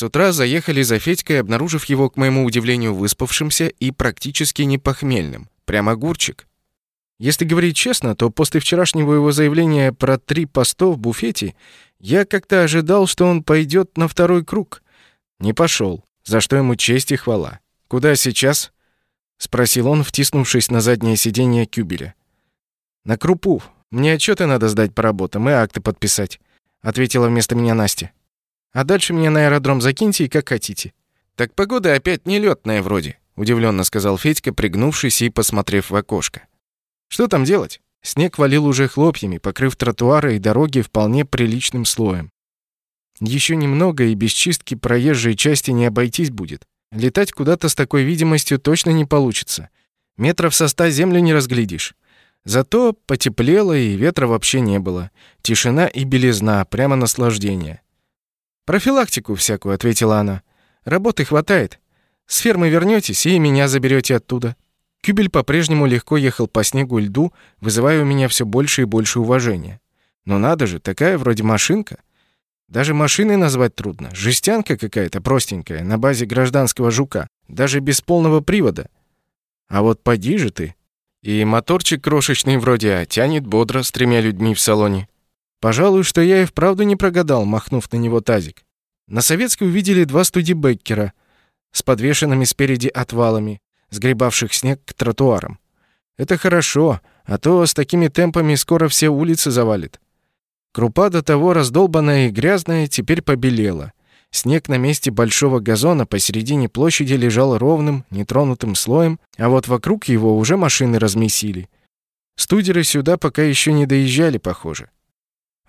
С утра заехали за Федькой, обнаружив его, к моему удивлению, выспавшимся и практически не похмельным. Прямо огурчик. Если говорить честно, то после вчерашнего его заявления про три поста в буфете я как-то ожидал, что он пойдет на второй круг. Не пошел, за что ему честь и хвала. «Куда сейчас?» — спросил он, втиснувшись на заднее сиденье кюбеля. «На крупу. Мне отчеты надо сдать по работам и акты подписать», — ответила вместо меня Настя. «А дальше меня на аэродром закиньте и как хотите». «Так погода опять нелётная вроде», — удивленно сказал Федька, пригнувшись и посмотрев в окошко. «Что там делать?» Снег валил уже хлопьями, покрыв тротуары и дороги вполне приличным слоем. Еще немного, и без чистки проезжей части не обойтись будет. Летать куда-то с такой видимостью точно не получится. Метров со ста землю не разглядишь. Зато потеплело, и ветра вообще не было. Тишина и белизна, прямо наслаждение. «Профилактику всякую», — ответила она. «Работы хватает. С фермы вернётесь и меня заберёте оттуда». Кюбель по-прежнему легко ехал по снегу и льду, вызывая у меня всё больше и больше уважения. Но надо же, такая вроде машинка. Даже машиной назвать трудно. Жестянка какая-то простенькая, на базе гражданского жука. Даже без полного привода. А вот поди же ты. И моторчик крошечный вроде, а тянет бодро с тремя людьми в салоне. Пожалуй, что я и вправду не прогадал, махнув на него тазик. На Советской увидели два студибеккера с подвешенными спереди отвалами, сгребавших снег к тротуарам. Это хорошо, а то с такими темпами скоро все улицы завалит. Крупа до того раздолбанная и грязная теперь побелела. Снег на месте большого газона посередине площади лежал ровным, нетронутым слоем, а вот вокруг его уже машины размесили. Студеры сюда пока еще не доезжали, похоже.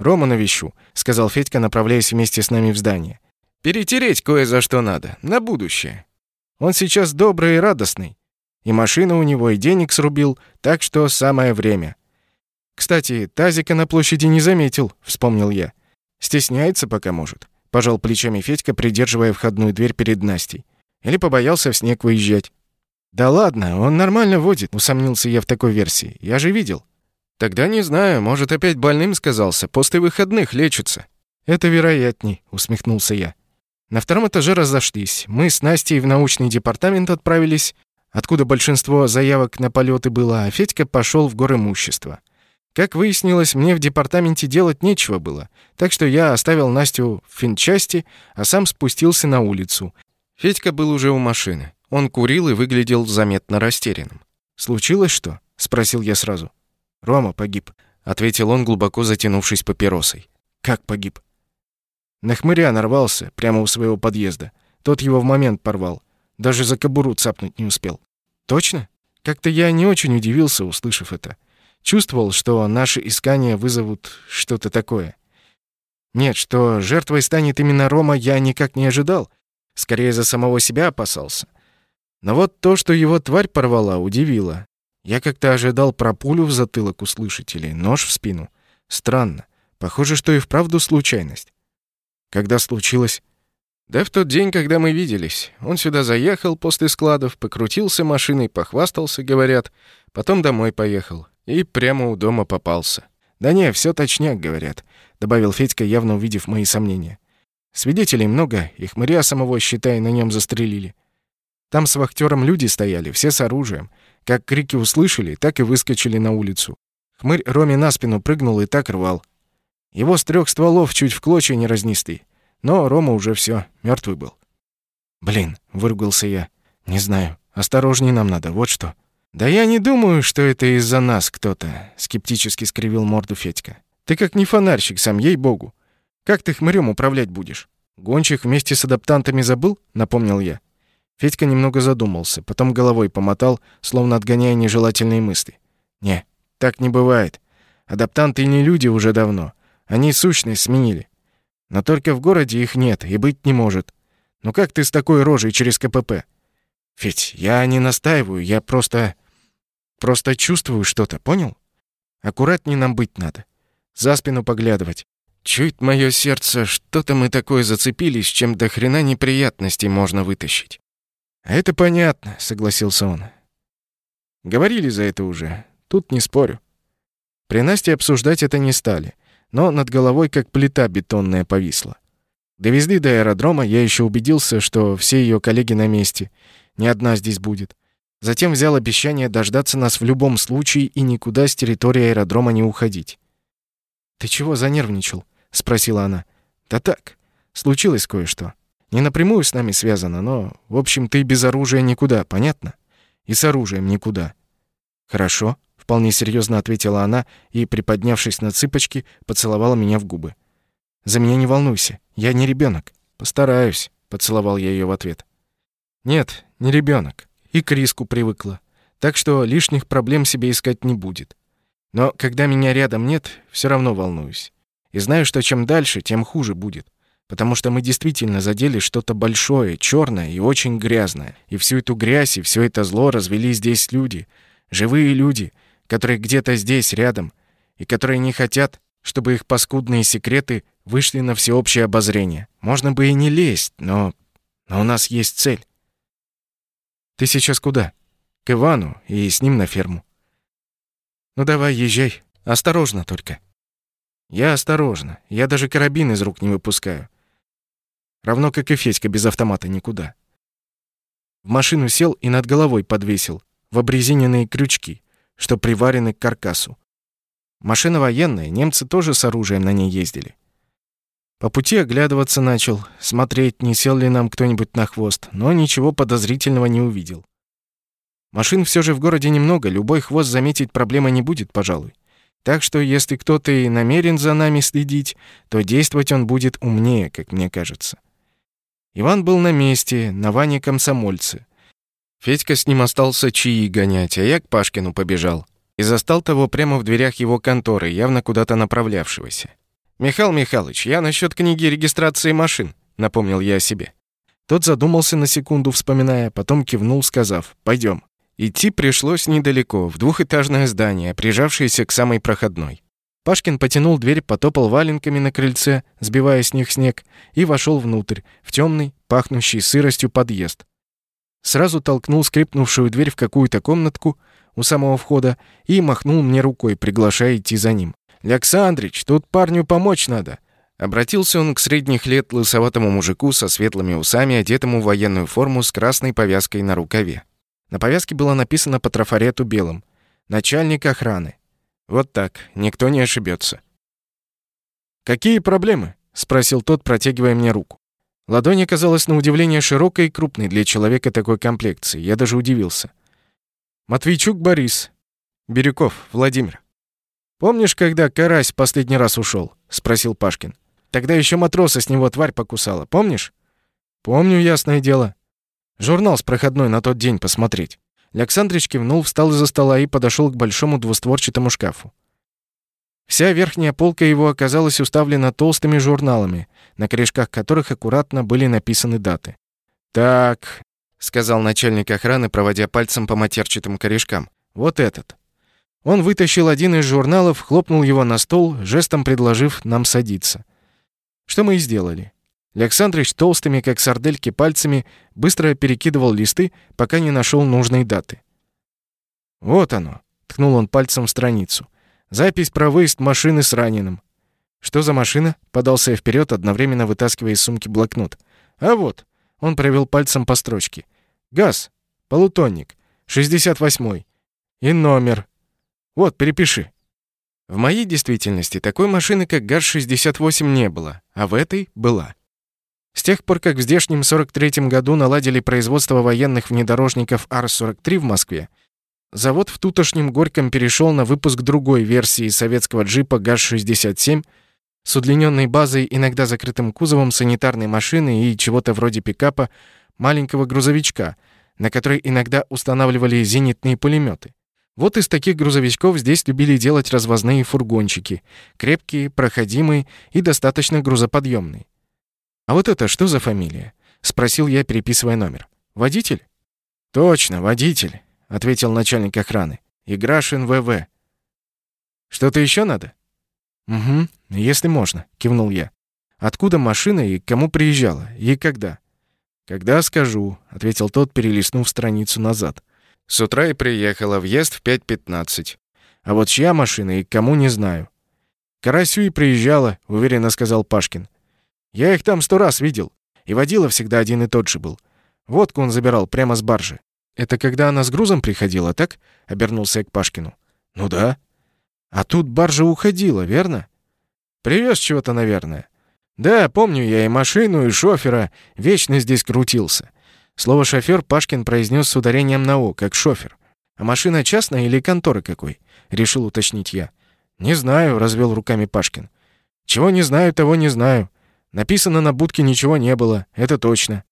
«Рома навещу», — сказал Федька, направляясь вместе с нами в здание. «Перетереть кое за что надо, на будущее. Он сейчас добрый и радостный. И машина у него, и денег срубил, так что самое время. Кстати, тазика на площади не заметил, вспомнил я. Стесняется пока может. Пожал плечами Федька, придерживая входную дверь перед Настей. Или побоялся в снег выезжать. Да ладно, он нормально водит, усомнился я в такой версии. Я же видел. Тогда не знаю, может, опять больным сказался, после выходных лечится. Это вероятней, усмехнулся я. На втором этаже разошлись. Мы с Настей в научный департамент отправились, откуда большинство заявок на полеты было, а Федька пошел в горы имущества. Как выяснилось, мне в департаменте делать нечего было, так что я оставил Настю в финчасти, а сам спустился на улицу. Федька был уже у машины. Он курил и выглядел заметно растерянным. «Случилось что?» — спросил я сразу. «Рома погиб», — ответил он, глубоко затянувшись папиросой. «Как погиб?» На хмыря нарвался прямо у своего подъезда. Тот его в момент порвал. Даже за кобуру цапнуть не успел. «Точно?» Как-то я не очень удивился, услышав это. Чувствовал, что наши искания вызовут что-то такое. Нет, что жертвой станет именно Рома, я никак не ожидал. Скорее, за самого себя опасался. Но вот то, что его тварь порвала, удивило. Я как-то ожидал про пулю в затылок услышать или нож в спину. Странно. Похоже, что и вправду случайность. Когда случилось? Да в тот день, когда мы виделись. Он сюда заехал после складов, покрутился машиной, похвастался, говорят, потом домой поехал. И прямо у дома попался. «Да не, все точняк, говорят», — добавил Федька, явно увидев мои сомнения. «Свидетелей много, их моря самого, считай, на нем застрелили. Там с вахтером люди стояли, все с оружием. Как крики услышали, так и выскочили на улицу. Хмырь Роме на спину прыгнул и так рвал. Его с трех стволов чуть в клочья не разнесли. Но Рома уже все, мертвый был. «Блин», — выругался я. «Не знаю. Осторожней нам надо, вот что». «Да я не думаю, что это из-за нас кто-то», — скептически скривил морду Федька. «Ты как не фонарщик сам, ей-богу. Как ты хмырем управлять будешь? Гончих вместе с адаптантами забыл?» — напомнил я. Федька немного задумался, потом головой помотал, словно отгоняя нежелательные мысли. «Не, так не бывает. Адаптанты не люди уже давно. Они сущность сменили. Но только в городе их нет и быть не может. Ну как ты с такой рожей через КПП?» «Федь, я не настаиваю, я просто...» Просто чувствую что-то, понял? Аккуратнее нам быть надо. За спину поглядывать. Чуть мое сердце, что-то мы такое зацепились, чем до хрена неприятностей можно вытащить. Это понятно, согласился он. Говорили за это уже. Тут не спорю. При Насте обсуждать это не стали, но над головой как плита бетонная повисла. Довезли до аэродрома, я еще убедился, что все ее коллеги на месте. Ни одна здесь будет. Затем взял обещание дождаться нас в любом случае и никуда с территории аэродрома не уходить. «Ты чего занервничал?» — спросила она. «Да так, случилось кое-что. Не напрямую с нами связано, но, в общем, ты без оружия никуда, понятно? И с оружием никуда». «Хорошо», — вполне серьезно ответила она и, приподнявшись на цыпочки, поцеловала меня в губы. «За меня не волнуйся, я не ребенок. Постараюсь», — поцеловал я ее в ответ. «Нет, не ребенок. И к риску привыкла. Так что лишних проблем себе искать не будет. Но когда меня рядом нет, все равно волнуюсь. И знаю, что чем дальше, тем хуже будет. Потому что мы действительно задели что-то большое, черное и очень грязное. И всю эту грязь и все это зло развели здесь люди. Живые люди, которые где-то здесь, рядом. И которые не хотят, чтобы их паскудные секреты вышли на всеобщее обозрение. Можно бы и не лезть, но... Но у нас есть цель. Ты сейчас куда? К Ивану и с ним на ферму. Ну давай, езжай. Осторожно только. Я осторожно. Я даже карабин из рук не выпускаю. Равно как и Федька без автомата никуда. В машину сел и над головой подвесил, в обрезиненные крючки, что приварены к каркасу. Машина военная, немцы тоже с оружием на ней ездили. По пути оглядываться начал, смотреть, не сел ли нам кто-нибудь на хвост, но ничего подозрительного не увидел. Машин все же в городе немного, любой хвост заметить проблемы не будет, пожалуй. Так что если кто-то и намерен за нами следить, то действовать он будет умнее, как мне кажется. Иван был на месте, на Ване комсомольцы. Федька с ним остался чаи гонять, а я к Пашкину побежал. И застал того прямо в дверях его конторы, явно куда-то направлявшегося. «Михаил Михайлович, я насчет книги регистрации машин», — напомнил я о себе. Тот задумался на секунду, вспоминая, потом кивнул, сказав «Пойдем». Идти пришлось недалеко, в двухэтажное здание, прижавшееся к самой проходной. Пашкин потянул дверь, потопал валенками на крыльце, сбивая с них снег, и вошел внутрь, в темный, пахнущий сыростью подъезд. Сразу толкнул скрипнувшую дверь в какую-то комнатку у самого входа и махнул мне рукой, приглашая идти за ним. «Александрич, тут парню помочь надо!» Обратился он к средних лет лысоватому мужику со светлыми усами, одетому в военную форму с красной повязкой на рукаве. На повязке было написано по трафарету белым «Начальник охраны». Вот так, никто не ошибется. «Какие проблемы?» — спросил тот, протягивая мне руку. Ладонь оказалась на удивление широкой и крупной для человека такой комплекции. Я даже удивился. «Матвейчук Борис. Бирюков Владимир. Помнишь, когда Карась последний раз ушел? спросил Пашкин. Тогда еще матроса с него тварь покусала, помнишь? Помню, ясное дело. Журнал с проходной на тот день посмотреть. Александрич кивнул, встал из-за стола и подошел к большому двустворчатому шкафу. Вся верхняя полка его оказалась уставлена толстыми журналами, на корешках которых аккуратно были написаны даты. «Так», — сказал начальник охраны, проводя пальцем по матерчатым корешкам, — «вот этот». Он вытащил один из журналов, хлопнул его на стол, жестом предложив нам садиться. Что мы и сделали. Александрыч толстыми, как сардельки, пальцами быстро перекидывал листы, пока не нашел нужной даты. «Вот оно», — ткнул он пальцем в страницу. «Запись про выезд машины с раненым». «Что за машина?» — подался я вперед, одновременно вытаскивая из сумки блокнот. «А вот», — он провел пальцем по строчке. «ГАЗ, полутонник, 68-й. И номер. Вот, перепиши». В моей действительности такой машины, как ГАЗ-68, не было, а в этой была. С тех пор, как в здешнем 43-м году наладили производство военных внедорожников Ар-43 в Москве, завод в тутошнем Горьком перешел на выпуск другой версии советского джипа ГАЗ-67 с удлиненной базой, иногда закрытым кузовом санитарной машины и чего-то вроде пикапа, маленького грузовичка, на который иногда устанавливали зенитные пулеметы. Вот из таких грузовичков здесь любили делать развозные фургончики, крепкие, проходимые и достаточно грузоподъемные. «А вот это что за фамилия?» — спросил я, переписывая номер. «Водитель?» «Точно, водитель», — ответил начальник охраны. «Играшин ВВ». «Что-то еще надо?» «Угу, если можно», — кивнул я. «Откуда машина и кому приезжала? И когда?» «Когда скажу», — ответил тот, перелистнув страницу назад. «С утра и приехала, въезд в 5.15. А вот чья машина и кому не знаю». «Карасю и приезжала», — уверенно сказал Пашкин. Я их там сто раз видел. И водила всегда один и тот же был. Водку он забирал прямо с баржи. Это когда она с грузом приходила, так? Обернулся я к Пашкину. Ну да. А тут баржа уходила, верно? Привез чего-то, наверное. Да, помню я и машину, и шофера. Вечно здесь крутился. Слово «шофер» Пашкин произнес с ударением на «о», как шофер. «А машина частная или конторы какой?» — решил уточнить я. «Не знаю», — развел руками Пашкин. «Чего не знаю, того не знаю. Написано на будке ничего не было, это точно».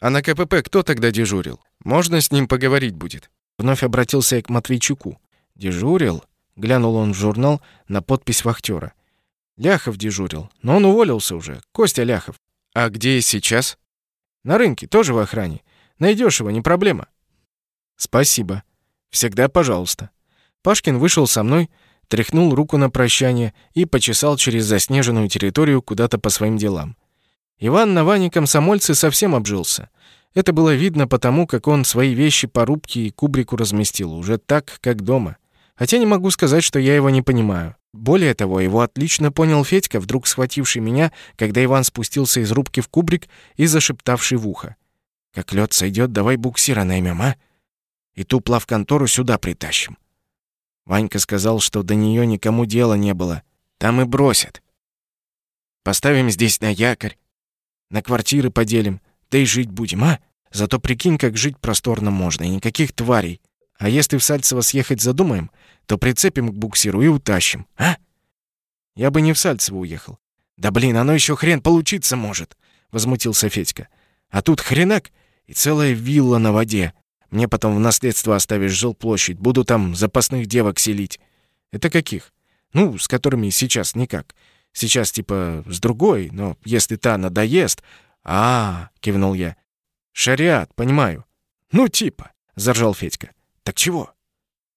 «А на КПП кто тогда дежурил? Можно с ним поговорить будет?» Вновь обратился я к Матвейчуку. «Дежурил?» — глянул он в журнал на подпись вахтера. «Ляхов дежурил, но он уволился уже. Костя Ляхов». «А где сейчас?» «На рынке, тоже в охране. Найдешь его, не проблема». «Спасибо. Всегда пожалуйста». Пашкин вышел со мной, тряхнул руку на прощание и почесал через заснеженную территорию куда-то по своим делам. Иван на Ване комсомольце совсем обжился. Это было видно потому, как он свои вещи по рубке и кубрику разместил, уже так, как дома. Хотя не могу сказать, что я его не понимаю. Более того, его отлично понял Федька, вдруг схвативший меня, когда Иван спустился из рубки в кубрик и зашептавший в ухо. «Как лед сойдет, давай буксира наймем, а? И ту плавконтору сюда притащим». Ванька сказал, что до нее никому дела не было. Там и бросят. Поставим здесь на якорь. На квартиры поделим. Да и жить будем, а? Зато прикинь, как жить просторно можно, и никаких тварей. А если в Сальцево съехать задумаем, то прицепим к буксиру и утащим, а? Я бы не в Сальцево уехал. Да блин, оно еще хрен получиться может, возмутился Федька. А тут хренак и целая вилла на воде. Мне потом в наследство оставишь жилплощадь, буду там запасных девок селить. Это каких? Ну, с которыми сейчас никак. Сейчас типа с другой, но если та надоест... А, -а, -а кивнул я. Шариат, понимаю. Ну, типа, заржал Федька. Так чего?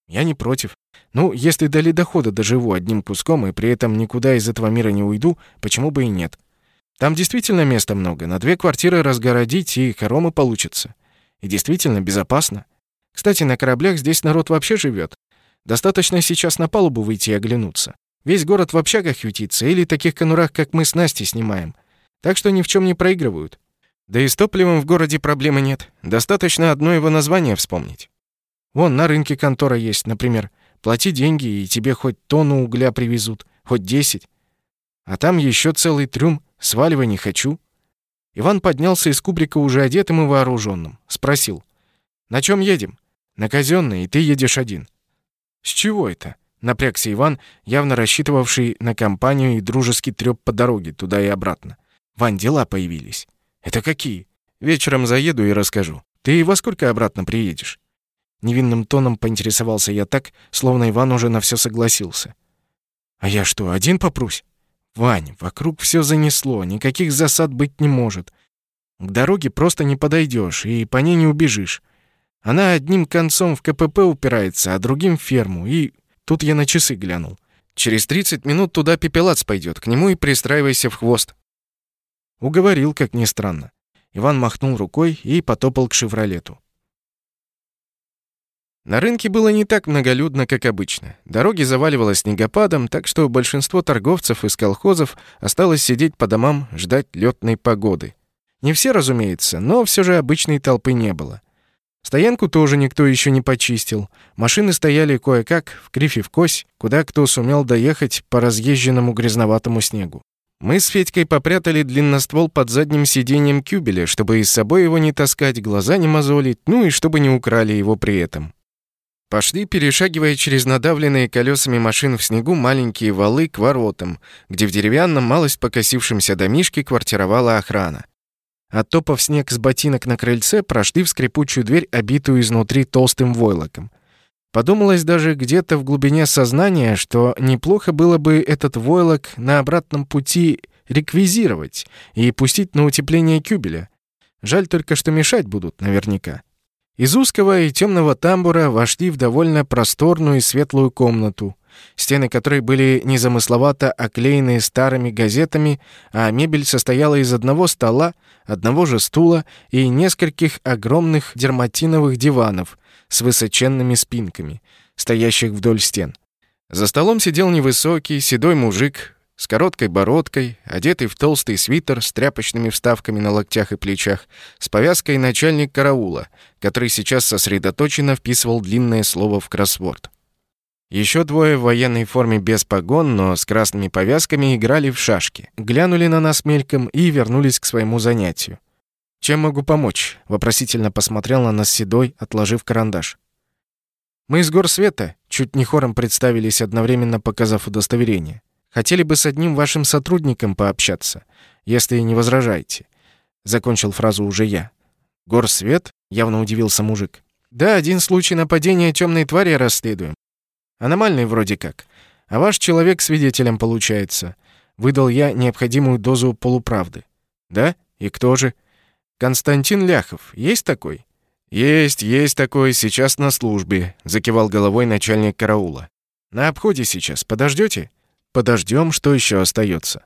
Я не против. Ну, если до ледохода доживу одним куском и при этом никуда из этого мира не уйду, почему бы и нет? Там действительно места много. На две квартиры разгородить и хоромы получится. И действительно безопасно. Кстати, на кораблях здесь народ вообще живет. Достаточно сейчас на палубу выйти и оглянуться. Весь город в общагах ютится или таких конурах, как мы с Настей снимаем. Так что ни в чем не проигрывают. Да и с топливом в городе проблемы нет. Достаточно одно его название вспомнить. Вон на рынке контора есть, например. Плати деньги, и тебе хоть тонну угля привезут, хоть десять. А там еще целый трюм, сваливай не хочу. Иван поднялся из кубрика уже одетым и вооруженным. Спросил. «На чем едем?» «На казенный, и ты едешь один». «С чего это?» Напрягся Иван, явно рассчитывавший на компанию и дружеский трёп по дороге туда и обратно. «Вань, дела появились». «Это какие?» «Вечером заеду и расскажу. Ты во сколько обратно приедешь?» Невинным тоном поинтересовался я так, словно Иван уже на все согласился. «А я что, один попрусь?» Вань, вокруг все занесло, никаких засад быть не может. К дороге просто не подойдешь и по ней не убежишь. Она одним концом в КПП упирается, а другим в ферму. И тут я на часы глянул. Через 30 минут туда пепелац пойдет, к нему и пристраивайся в хвост. Уговорил, как ни странно. Иван махнул рукой и потопал к «Шевролету». На рынке было не так многолюдно, как обычно. Дороги заваливало снегопадом, так что большинство торговцев из колхозов осталось сидеть по домам, ждать летной погоды. Не все, разумеется, но все же обычной толпы не было. Стоянку тоже никто еще не почистил. Машины стояли кое-как, в крифе в кось, куда кто сумел доехать по разъезженному грязноватому снегу. Мы с Федькой попрятали длинноствол под задним сиденьем кюбеля, чтобы и с собой его не таскать, глаза не мозолить, ну и чтобы не украли его при этом. Пошли, перешагивая через надавленные колесами машин в снегу маленькие валы к воротам, где в деревянном, малость покосившемся домишке квартировала охрана. Оттопав снег с ботинок на крыльце, прошли в скрипучую дверь, обитую изнутри толстым войлоком. Подумалось даже где-то в глубине сознания, что неплохо было бы этот войлок на обратном пути реквизировать и пустить на утепление кюбеля. Жаль только, что мешать будут наверняка. Из узкого и темного тамбура вошли в довольно просторную и светлую комнату, стены которой были незамысловато оклеены старыми газетами, а мебель состояла из одного стола, одного же стула и нескольких огромных дерматиновых диванов с высоченными спинками, стоящих вдоль стен. За столом сидел невысокий, седой мужик с короткой бородкой, одетый в толстый свитер с тряпочными вставками на локтях и плечах, с повязкой начальник караула, который сейчас сосредоточенно вписывал длинное слово в кроссворд. Еще двое в военной форме без погон, но с красными повязками играли в шашки. Глянули на нас мельком и вернулись к своему занятию. «Чем могу помочь?» — вопросительно посмотрел на нас Седой, отложив карандаш. «Мы из Горсвета», — чуть не хором представились, одновременно показав удостоверение. «Хотели бы с одним вашим сотрудником пообщаться, если не возражаете». Закончил фразу уже я. «Горсвет?» — явно удивился мужик. «Да, один случай нападения темной твари расследуем. Аномальный вроде как. А ваш человек свидетелем получается». Выдал я необходимую дозу полуправды. «Да? И кто же?» Константин Ляхов. Есть такой? Есть, есть такой, сейчас на службе, закивал головой начальник караула. На обходе сейчас. Подождете? Подождем, что еще остается.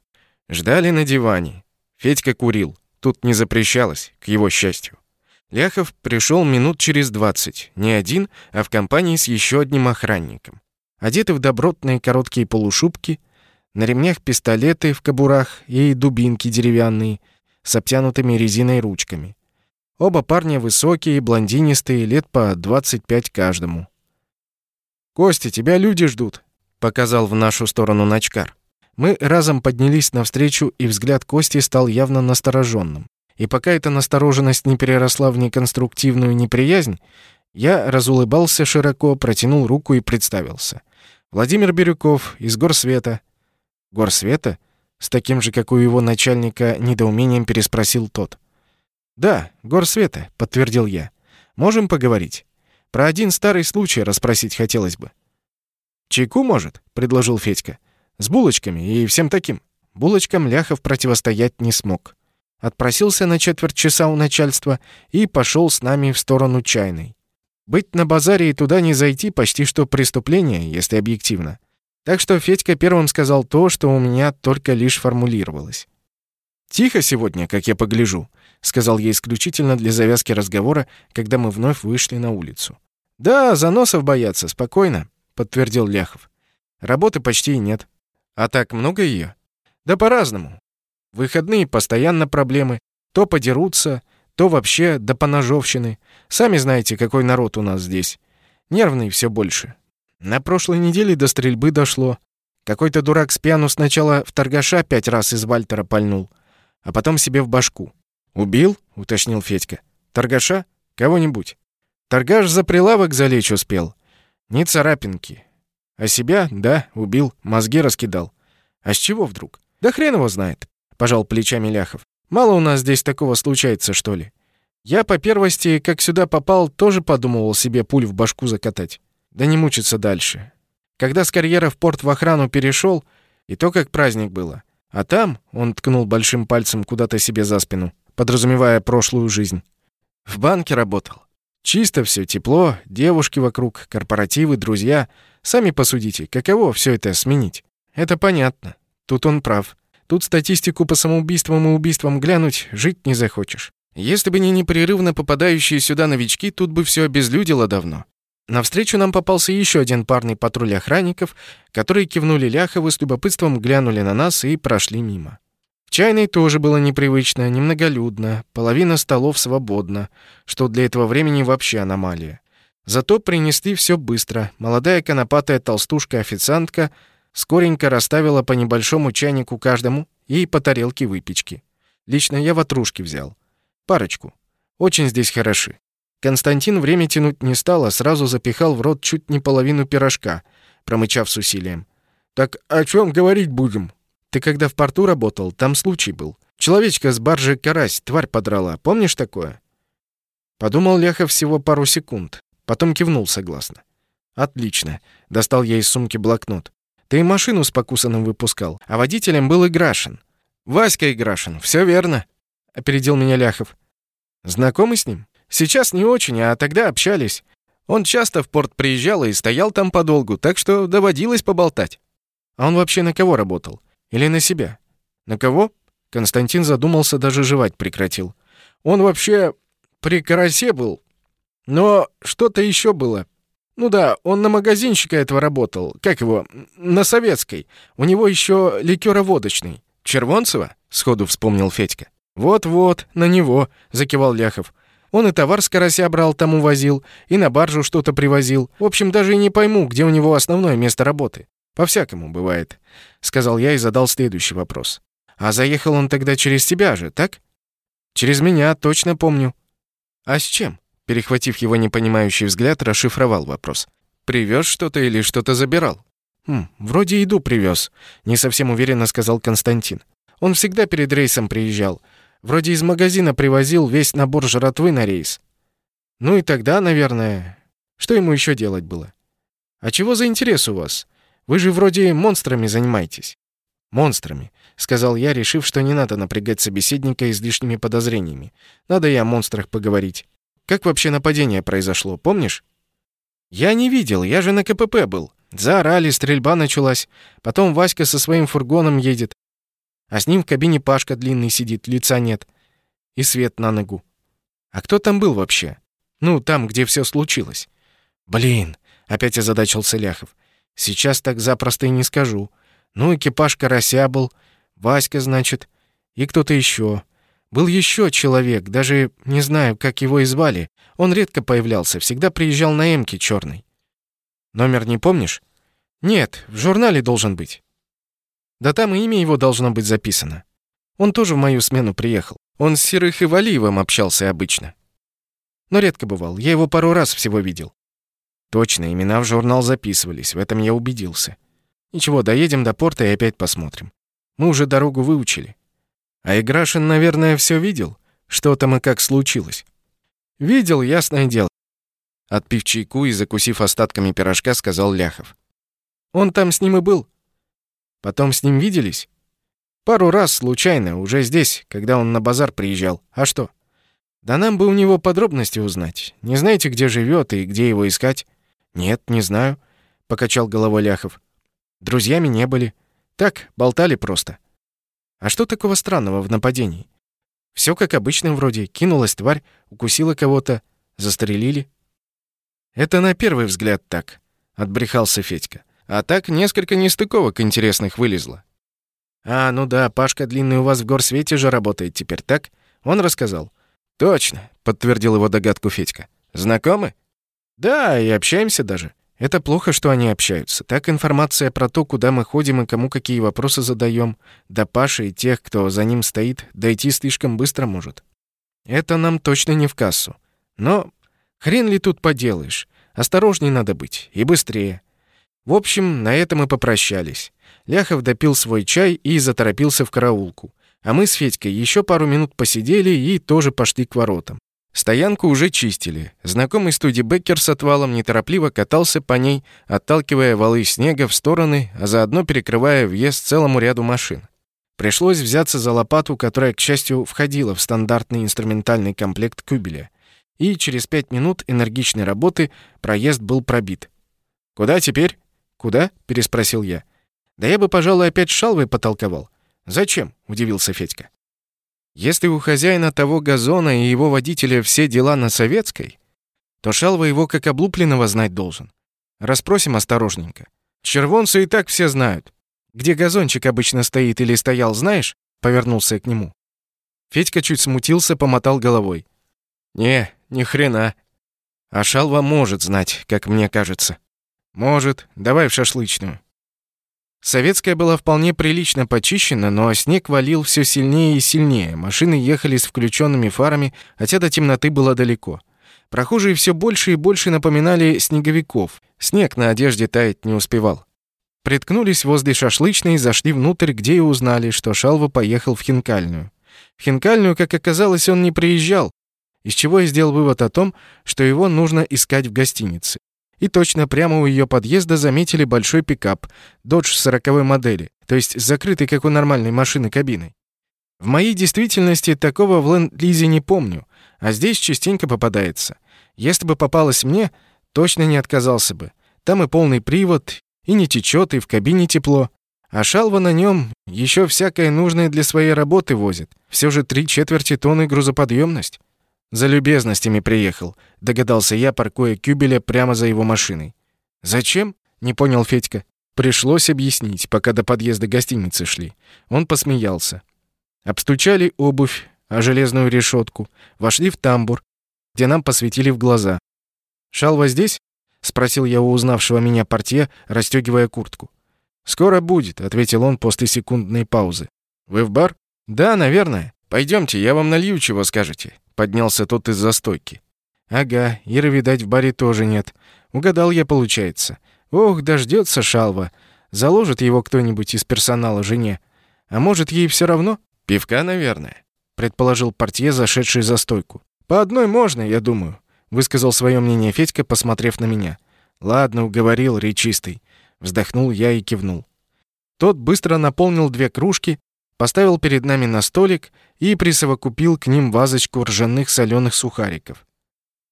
Ждали на диване. Федька курил. Тут не запрещалось, к его счастью. Ляхов пришел минут через двадцать. Не один, а в компании с еще одним охранником. Одеты в добротные короткие полушубки, на ремнях пистолеты в кобурах и дубинки деревянные — с обтянутыми резиной ручками. Оба парня высокие, блондинистые, лет по 25 каждому. «Костя, тебя люди ждут», — показал в нашу сторону Начкар. Мы разом поднялись навстречу, и взгляд Кости стал явно настороженным. И пока эта настороженность не переросла в неконструктивную неприязнь, я разулыбался широко, протянул руку и представился. Владимир Бирюков из Горсвета. Горсвета? С таким же, как у его начальника, недоумением переспросил тот. «Да, горсвета», — подтвердил я. «Можем поговорить? Про один старый случай расспросить хотелось бы». «Чайку, может?» — предложил Федька. «С булочками и всем таким». Булочкам Ляхов противостоять не смог. Отпросился на четверть часа у начальства и пошел с нами в сторону чайной. Быть на базаре и туда не зайти почти что преступление, если объективно. Так что Федька первым сказал то, что у меня только лишь формулировалось. «Тихо сегодня, как я погляжу», — сказал я исключительно для завязки разговора, когда мы вновь вышли на улицу. «Да, заносов боятся, спокойно», — подтвердил Ляхов. «Работы почти и нет. А так много ее? «Да по-разному. Выходные постоянно проблемы. То подерутся, то вообще до поножовщины. Сами знаете, какой народ у нас здесь. Нервный все больше. На прошлой неделе до стрельбы дошло. Какой-то дурак с пьяну сначала в торгаша пять раз из Вальтера пальнул, а потом себе в башку. «Убил?» — уточнил Федька. «Торгаша? Кого-нибудь?» Торгаш за прилавок залечь успел. Ни царапинки. А себя, да, убил, мозги раскидал. А с чего вдруг? Да хрен его знает, пожал плечами Ляхов. Мало у нас здесь такого случается, что ли? Я по первости, как сюда попал, тоже подумывал себе пуль в башку закатать да не мучиться дальше. Когда с карьера в порт в охрану перешел, и то как праздник было. А там он ткнул большим пальцем куда-то себе за спину, подразумевая прошлую жизнь. В банке работал. Чисто все, тепло, девушки вокруг, корпоративы, друзья. Сами посудите, каково все это сменить? Это понятно. Тут он прав. Тут статистику по самоубийствам и убийствам глянуть жить не захочешь. Если бы не непрерывно попадающие сюда новички, тут бы все обезлюдило давно. Навстречу нам попался еще один парный патруль охранников, которые кивнули Ляхову с любопытством глянули на нас и прошли мимо. Чайной тоже было непривычно, немноголюдно, половина столов свободна, что для этого времени вообще аномалия. Зато принесли все быстро. Молодая конопатая толстушка-официантка скоренько расставила по небольшому чайнику каждому и по тарелке выпечки. Лично я ватрушки взял. Парочку. Очень здесь хороши. Константин время тянуть не стал, а сразу запихал в рот чуть не половину пирожка, промычав с усилием. «Так о чем говорить будем?» «Ты когда в порту работал, там случай был. Человечка с баржи карась, тварь подрала. Помнишь такое?» Подумал Ляхов всего пару секунд. Потом кивнул согласно. «Отлично». Достал я из сумки блокнот. «Ты машину с покусанным выпускал, а водителем был Играшин». «Васька Играшин, все верно», — опередил меня Ляхов. «Знакомы с ним?» Сейчас не очень, а тогда общались. Он часто в порт приезжал и стоял там подолгу, так что доводилось поболтать. А он вообще на кого работал? Или на себя? На кого? Константин задумался, даже жевать прекратил. Он вообще при карасе был. Но что-то еще было. Ну да, он на магазинчика этого работал. Как его? На Советской. У него еще ликероводочный. Червонцева? Сходу вспомнил Федька. Вот-вот, на него, закивал Ляхов. Он и товар с карася брал, тому возил, и на баржу что-то привозил. В общем, даже и не пойму, где у него основное место работы. По-всякому бывает, сказал я и задал следующий вопрос. А заехал он тогда через тебя же, так? Через меня, точно помню. А с чем? Перехватив его непонимающий взгляд, расшифровал вопрос. Привез что-то или что-то забирал? Хм, вроде еду привез, не совсем уверенно сказал Константин. Он всегда перед рейсом приезжал. Вроде из магазина привозил весь набор жратвы на рейс. Ну и тогда, наверное, что ему еще делать было? А чего за интерес у вас? Вы же вроде монстрами занимаетесь. Монстрами, сказал я, решив, что не надо напрягать собеседника излишними подозрениями. Надо и о монстрах поговорить. Как вообще нападение произошло, помнишь? Я не видел, я же на КПП был. Заорали, стрельба началась. Потом Васька со своим фургоном едет. А с ним в кабине Пашка длинный сидит, лица нет. И свет на ногу. А кто там был вообще? Ну, там, где все случилось. Блин, опять озадачился Ляхов. Сейчас так запросто и не скажу. Ну, экипаж карася был, Васька, значит, и кто-то еще. Был еще человек, даже не знаю, как его и звали. Он редко появлялся, всегда приезжал на эмке черной. Номер не помнишь? Нет, в журнале должен быть. Да там и имя его должно быть записано. Он тоже в мою смену приехал. Он с Серых и Валиевым общался обычно. Но редко бывал. Я его пару раз всего видел. Точно, имена в журнал записывались. В этом я убедился. Ничего, доедем до порта и опять посмотрим. Мы уже дорогу выучили. А Играшин, наверное, все видел, что там и как случилось. Видел, ясное дело. Отпив чайку и закусив остатками пирожка, сказал Ляхов. Он там с ним и был. Потом с ним виделись? Пару раз случайно, уже здесь, когда он на базар приезжал. А что? Да нам бы у него подробности узнать. Не знаете, где живет и где его искать? Нет, не знаю, покачал головой Ляхов. Друзьями не были. Так, болтали просто. А что такого странного в нападении? Все как обычно вроде. Кинулась тварь, укусила кого-то, застрелили. Это на первый взгляд так, отбрехался Федька. А так несколько нестыковок интересных вылезло. А, ну да, Пашка Длинный у вас в горсвете же работает теперь, так? Он рассказал. Точно, подтвердил его догадку Федька. Знакомы? Да, и общаемся даже. Это плохо, что они общаются. Так информация про то, куда мы ходим и кому какие вопросы задаем, до Паши и тех, кто за ним стоит, дойти слишком быстро может. Это нам точно не в кассу. Но хрен ли тут поделаешь? Осторожней надо быть и быстрее. В общем, на этом мы попрощались. Ляхов допил свой чай и заторопился в караулку. А мы с Федькой еще пару минут посидели и тоже пошли к воротам. Стоянку уже чистили. Знакомый студибекер с отвалом неторопливо катался по ней, отталкивая валы снега в стороны, а заодно перекрывая въезд целому ряду машин. Пришлось взяться за лопату, которая, к счастью, входила в стандартный инструментальный комплект кюбеля. И через пять минут энергичной работы проезд был пробит. «Куда теперь?» «Куда?» — переспросил я. «Да я бы, пожалуй, опять шалвой потолковал». «Зачем?» — удивился Федька. «Если у хозяина того газона и его водителя все дела на Советской, то Шалва его как облупленного знать должен. Распросим осторожненько. Червонцы и так все знают. Где газончик обычно стоит или стоял, знаешь?» — повернулся к нему. Федька чуть смутился, помотал головой. «Не, ни хрена. А Шалва может знать, как мне кажется». «Может. Давай в шашлычную». Советская была вполне прилично почищена, но снег валил все сильнее и сильнее. Машины ехали с включенными фарами, хотя до темноты было далеко. Прохожие все больше и больше напоминали снеговиков. Снег на одежде таять не успевал. Приткнулись возле шашлычной, зашли внутрь, где и узнали, что Шалва поехал в Хинкальную. В Хинкальную, как оказалось, он не приезжал, из чего я сделал вывод о том, что его нужно искать в гостинице. И точно прямо у ее подъезда заметили большой пикап, Dodge 40 модели, то есть закрытый, как у нормальной машины, кабиной. В моей действительности такого в Ленд-Лизе не помню, а здесь частенько попадается. Если бы попалось мне, точно не отказался бы. Там и полный привод, и не течет, и в кабине тепло. А шалва на нем еще всякое нужное для своей работы возит. Все же три четверти тонны грузоподъемность. «За любезностями приехал», — догадался я, паркуя Кюбеля прямо за его машиной. «Зачем?» — не понял Федька. Пришлось объяснить, пока до подъезда гостиницы шли. Он посмеялся. Обстучали обувь о железную решетку, вошли в тамбур, где нам посветили в глаза. «Шалва здесь?» — спросил я у узнавшего меня портье, расстегивая куртку. «Скоро будет», — ответил он после секундной паузы. «Вы в бар?» «Да, наверное. Пойдемте, я вам налью, чего скажете». Поднялся тот из застойки. «Ага, Иры, видать, в баре тоже нет. Угадал я, получается. Ох, дождется Шалва. Заложит его кто-нибудь из персонала жене. А может, ей все равно? Пивка, наверное», — предположил портье, зашедший за стойку. «По одной можно, я думаю», — высказал свое мнение Федька, посмотрев на меня. «Ладно, уговорил, речистый». Вздохнул я и кивнул. Тот быстро наполнил две кружки, поставил перед нами на столик и присовокупил к ним вазочку ржаных соленых сухариков.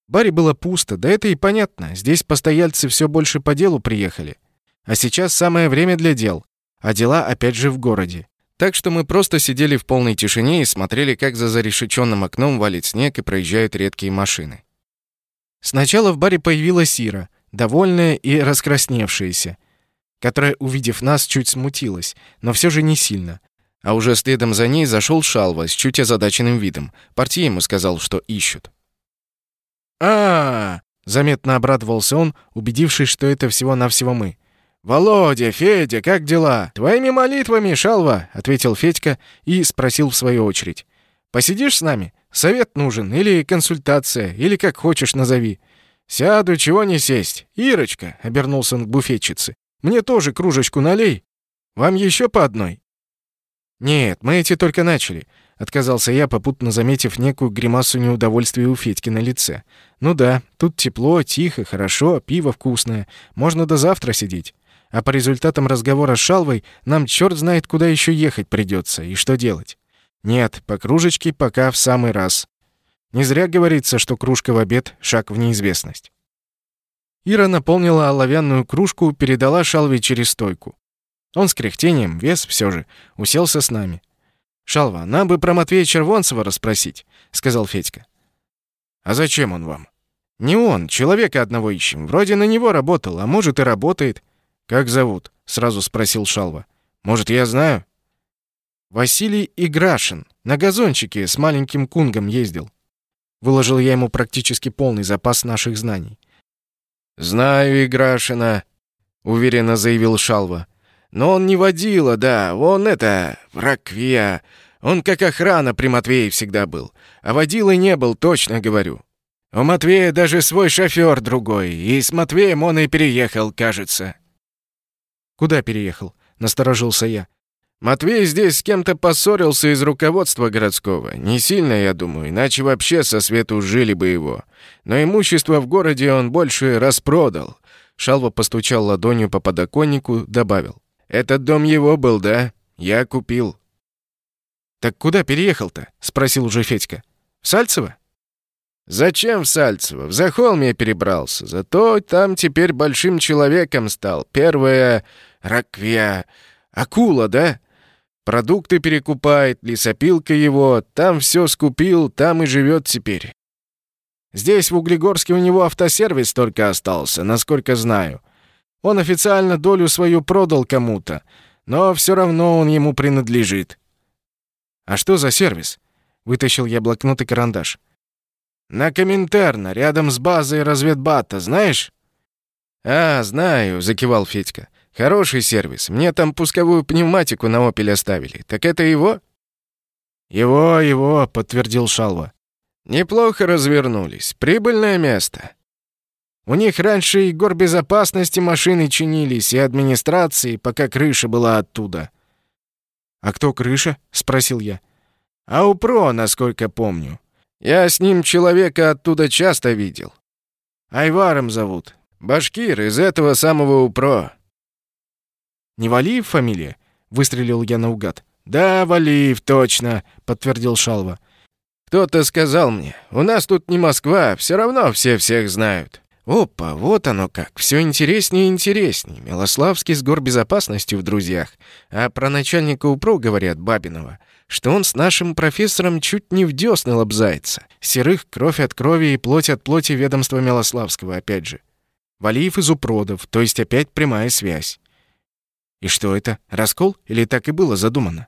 Баре было пусто, да это и понятно. Здесь постояльцы все больше по делу приехали. А сейчас самое время для дел. А дела опять же в городе. Так что мы просто сидели в полной тишине и смотрели, как за зарешеченным окном валит снег и проезжают редкие машины. Сначала в баре появилась Ира, довольная и раскрасневшаяся которая, увидев нас, чуть смутилась, но все же не сильно. А уже следом за ней зашел Шалва с чуть озадаченным видом. Партия ему сказал, что ищут. а, -а, -а Заметно обрадовался он, убедившись, что это всего-навсего мы. «Володя, Федя, как дела?» «Твоими молитвами, Шалва», — ответил Федька и спросил в свою очередь. «Посидишь с нами? Совет нужен, или консультация, или как хочешь назови». «Сяду, чего не сесть. Ирочка», — обернулся он к буфетчице. Мне тоже кружечку налей. Вам еще по одной?» «Нет, мы эти только начали», — отказался я, попутно заметив некую гримасу неудовольствия у Федьки на лице. «Ну да, тут тепло, тихо, хорошо, пиво вкусное. Можно до завтра сидеть. А по результатам разговора с Шалвой нам черт знает, куда еще ехать придется и что делать. Нет, по кружечке пока в самый раз. Не зря говорится, что кружка в обед — шаг в неизвестность». Ира наполнила оловянную кружку, передала Шалве через стойку. Он с кряхтением, вес все же, уселся с нами. «Шалва, нам бы про Матвея Червонцева расспросить», — сказал Федька. «А зачем он вам?» «Не он, человека одного ищем. Вроде на него работал, а может и работает». «Как зовут?» — сразу спросил Шалва. «Может, я знаю?» «Василий Играшин. На газончике с маленьким кунгом ездил». Выложил я ему практически полный запас наших знаний. «Знаю Играшина», — уверенно заявил Шалва. «Но он не водила, да, он это... Раквия. Он как охрана при Матвее всегда был. А водилой не был, точно говорю. У Матвея даже свой шофер другой, и с Матвеем он и переехал, кажется». «Куда переехал?» — насторожился я. Матвей здесь с кем-то поссорился из руководства городского. Не сильно, я думаю, иначе вообще со свету жили бы его. Но имущество в городе он больше распродал. Шалва постучал ладонью по подоконнику, добавил. «Этот дом его был, да? Я купил». «Так куда переехал-то?» — спросил уже Федька. «В Сальцево?» «Зачем в Сальцево? В Захолме перебрался. Зато там теперь большим человеком стал. Первая... Раквия... Акула, да?» Продукты перекупает, лесопилка его, там все скупил, там и живет теперь. Здесь, в Углегорске, у него автосервис только остался, насколько знаю. Он официально долю свою продал кому-то, но все равно он ему принадлежит. «А что за сервис?» — вытащил я блокнот и карандаш. «На Коминтерна, рядом с базой разведбата, знаешь?» «А, знаю», — закивал Федька. Хороший сервис. Мне там пусковую пневматику на «Опель» оставили. Так это его?» «Его, его», — подтвердил Шалва. «Неплохо развернулись. Прибыльное место. У них раньше и горбезопасности машины чинились, и администрации, пока крыша была оттуда». «А кто крыша?» — спросил я. «А УПРО, насколько помню. Я с ним человека оттуда часто видел. Айваром зовут. Башкир из этого самого УПРО. Не Валиев фамилия?» — выстрелил я наугад. «Да, Валиев, точно», — подтвердил Шалва. «Кто-то сказал мне, у нас тут не Москва, все равно все всех знают. Опа, вот оно как. Все интереснее и интереснее. Милославский с горбезопасностью в друзьях. А про начальника УПРО говорят Бабинова, что он с нашим профессором чуть не в дёсны лобзается. Серых кровь от крови и плоть от плоти ведомства Милославского, опять же. Валиев из УПРОДов, то есть опять прямая связь. И что это? Раскол? Или так и было задумано?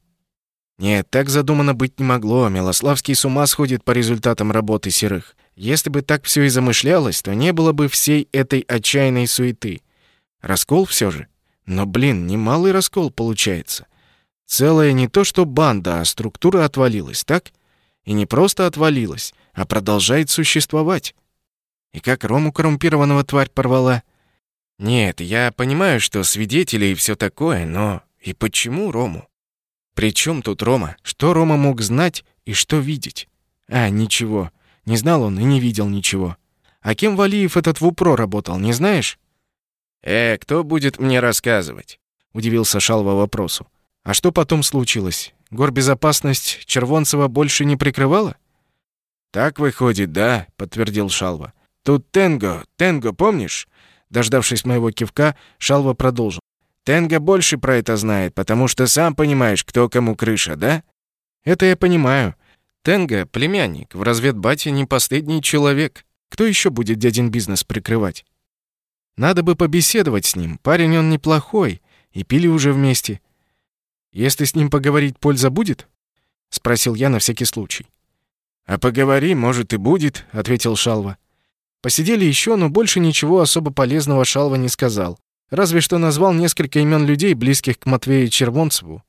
Нет, так задумано быть не могло. Милославский с ума сходит по результатам работы серых. Если бы так все и замышлялось, то не было бы всей этой отчаянной суеты. Раскол все же. Но, блин, немалый раскол получается. Целая не то что банда, а структура отвалилась, так? И не просто отвалилась, а продолжает существовать. И как Рому коррумпированного тварь порвала? Нет, я понимаю, что свидетели и все такое, но и почему Рому? При чем тут Рома? Что Рома мог знать и что видеть? А, ничего. Не знал он и не видел ничего. А кем Валиев этот в УПРО работал, не знаешь? «Э, кто будет мне рассказывать?» — удивился Шалва вопросу. «А что потом случилось? Горбезопасность Червонцева больше не прикрывала?» «Так выходит, да», — подтвердил Шалва. «Тут Тенго, Тенго, помнишь?» Дождавшись моего кивка, Шалва продолжил. «Тенго больше про это знает, потому что сам понимаешь, кто кому крыша, да?» «Это я понимаю. Тенга, племянник, в разведбате не последний человек. Кто еще будет дядин бизнес прикрывать? Надо бы побеседовать с ним. Парень он неплохой, и пили уже вместе. Если с ним поговорить, польза будет? спросил я на всякий случай. А поговори, может и будет, ответил Шалва. Посидели еще, но больше ничего особо полезного Шалва не сказал. Разве что назвал несколько имен людей, близких к Матвею Червонцеву.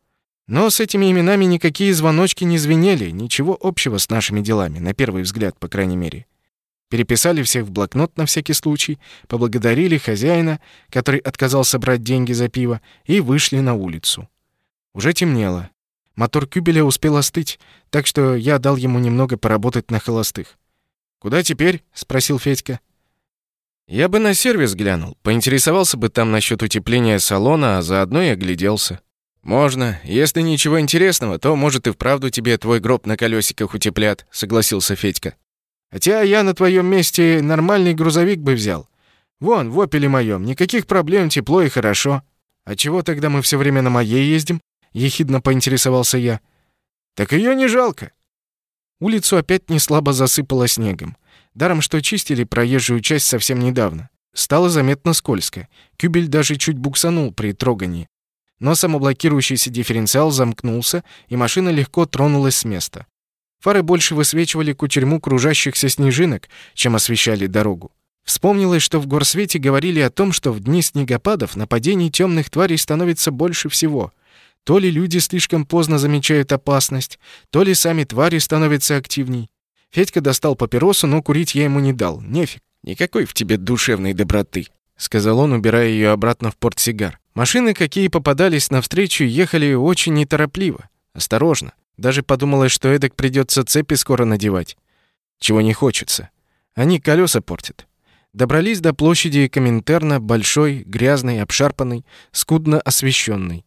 Но с этими именами никакие звоночки не звенели, ничего общего с нашими делами, на первый взгляд, по крайней мере. Переписали всех в блокнот на всякий случай, поблагодарили хозяина, который отказался брать деньги за пиво, и вышли на улицу. Уже темнело. Мотор кюбеля успел остыть, так что я дал ему немного поработать на холостых. «Куда теперь?» — спросил Федька. «Я бы на сервис глянул, поинтересовался бы там насчет утепления салона, а заодно и огляделся». «Можно. Если ничего интересного, то, может, и вправду тебе твой гроб на колесиках утеплят», — согласился Федька. «Хотя я на твоем месте нормальный грузовик бы взял. Вон, в опеле моем, никаких проблем, тепло и хорошо. А чего тогда мы все время на моей ездим?» — ехидно поинтересовался я. «Так ее не жалко». Улицу опять неслабо засыпало снегом. Даром, что чистили проезжую часть совсем недавно. Стало заметно скользко. Кюбель даже чуть буксанул при трогании но самоблокирующийся дифференциал замкнулся, и машина легко тронулась с места. Фары больше высвечивали кучерьму кружащихся снежинок, чем освещали дорогу. Вспомнилось, что в горсвете говорили о том, что в дни снегопадов нападений темных тварей становится больше всего. То ли люди слишком поздно замечают опасность, то ли сами твари становятся активней. Федька достал папиросу, но курить я ему не дал. Нефиг. Никакой в тебе душевной доброты, сказал он, убирая ее обратно в портсигар. Машины, какие попадались навстречу, ехали очень неторопливо, осторожно. Даже подумалось, что эдак придется цепи скоро надевать. Чего не хочется. Они колеса портят. Добрались до площади Коминтерна, большой, грязной, обшарпанной, скудно освещенной.